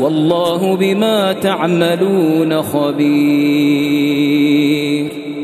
والله بما تعملون خبير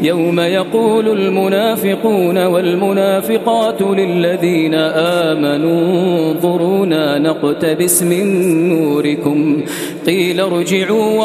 يوم يقول المنافقون والمنافقات للذين آمنوا انظرونا نقتبس من نوركم قيل ارجعوا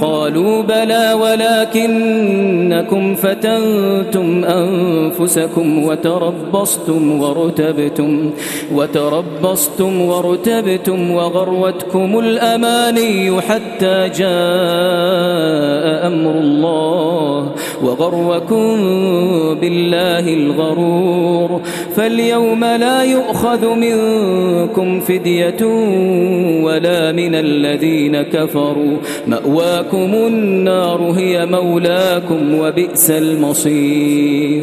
قالوا بلى ولكنكم فتنتم أنفسكم وتربصتم ورتبتم وتربصتم ورتبتم وغروتكم الأماني حتى جاء أمر الله وغركم بالله الغرور فاليوم لا يؤخذ منكم فدية ولا من الذين كفروا مأواكم النار هي مولاكم وبئس المصير.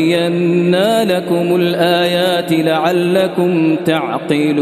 بينا لكم الآيات لعلكم تعقلون.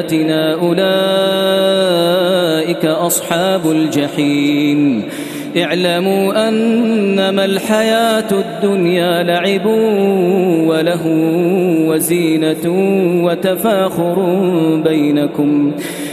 بآياتنا أولئك أصحاب الجحيم. اعلموا أنما الحياة الدنيا لعب وله وزينة وتفاخر بينكم وتفاخر بينكم.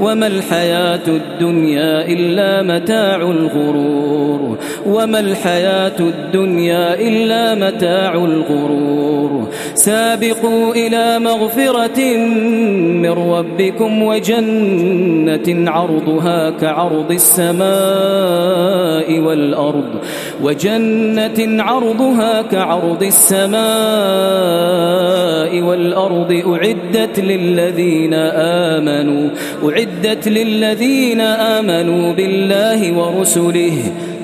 وما الحياة الدنيا إلا متاع الغرور. وما الحياة الدنيا إلا متاع الغرور. سابقوا إلى مغفرة من ربكم وجنة عرضها كعرض السماء والأرض. وجنة عرضها كعرض السماء والأرض أعدت للذين آمنوا. أعدت للذين آمنوا بالله ورسله.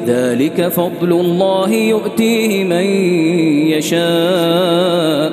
ذلك فضل الله يؤتيه من يشاء.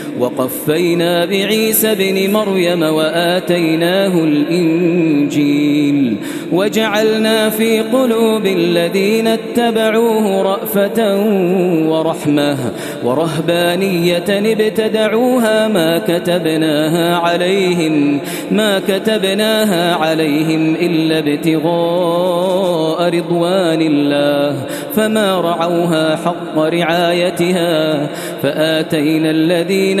وقفينا بعيسى بن مريم وآتيناه الإنجيل وجعلنا في قلوب الذين اتبعوه رأفة ورحمة ورهبانية ابتدعوها ما كتبناها عليهم ما كتبناها عليهم إلا ابتغاء رضوان الله فما رعوها حق رعايتها فآتينا الذين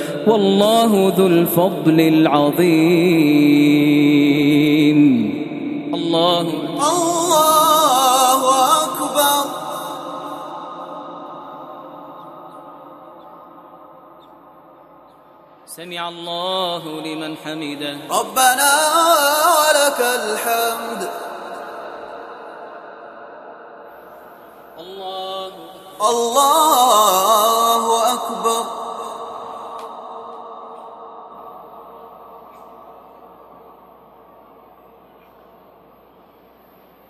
والله ذو الفضل العظيم. الله. الله أكبر. سمع الله لمن حمده. ربنا ولك الحمد. الله. الله